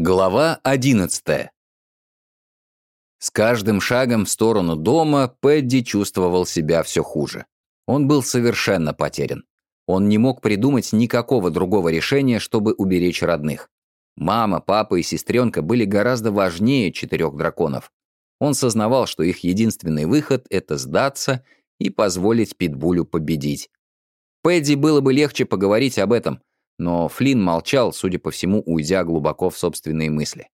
Глава 11 С каждым шагом в сторону дома Пэдди чувствовал себя все хуже. Он был совершенно потерян. Он не мог придумать никакого другого решения, чтобы уберечь родных. Мама, папа и сестренка были гораздо важнее четырех драконов. Он сознавал, что их единственный выход — это сдаться и позволить Питбулю победить. Пэдди было бы легче поговорить об этом, но Флинн молчал, судя по всему, уйдя глубоко в собственные мысли.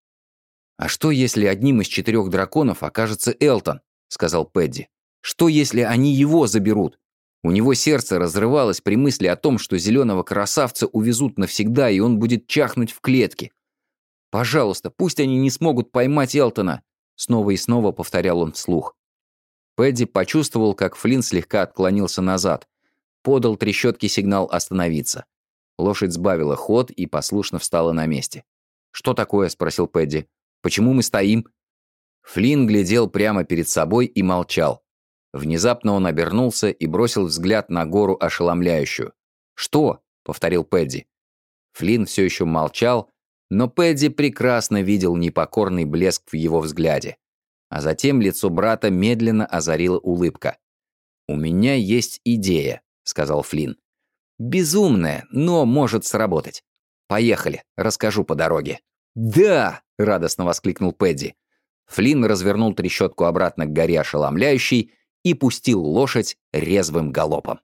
«А что, если одним из четырех драконов окажется Элтон?» — сказал Пэдди. «Что, если они его заберут? У него сердце разрывалось при мысли о том, что зеленого красавца увезут навсегда, и он будет чахнуть в клетке. Пожалуйста, пусть они не смогут поймать Элтона!» Снова и снова повторял он вслух. Пэдди почувствовал, как Флинн слегка отклонился назад. Подал трещотке сигнал остановиться. Лошадь сбавила ход и послушно встала на месте. «Что такое?» — спросил Пэдди. «Почему мы стоим?» Флинн глядел прямо перед собой и молчал. Внезапно он обернулся и бросил взгляд на гору ошеломляющую. «Что?» — повторил Пэдди. Флинн все еще молчал, но Пэдди прекрасно видел непокорный блеск в его взгляде. А затем лицо брата медленно озарила улыбка. «У меня есть идея», — сказал Флинн. Безумная, но может сработать. Поехали, расскажу по дороге». «Да!» — радостно воскликнул Пэдди. Флинн развернул трещотку обратно к горе ошеломляющей и пустил лошадь резвым галопом.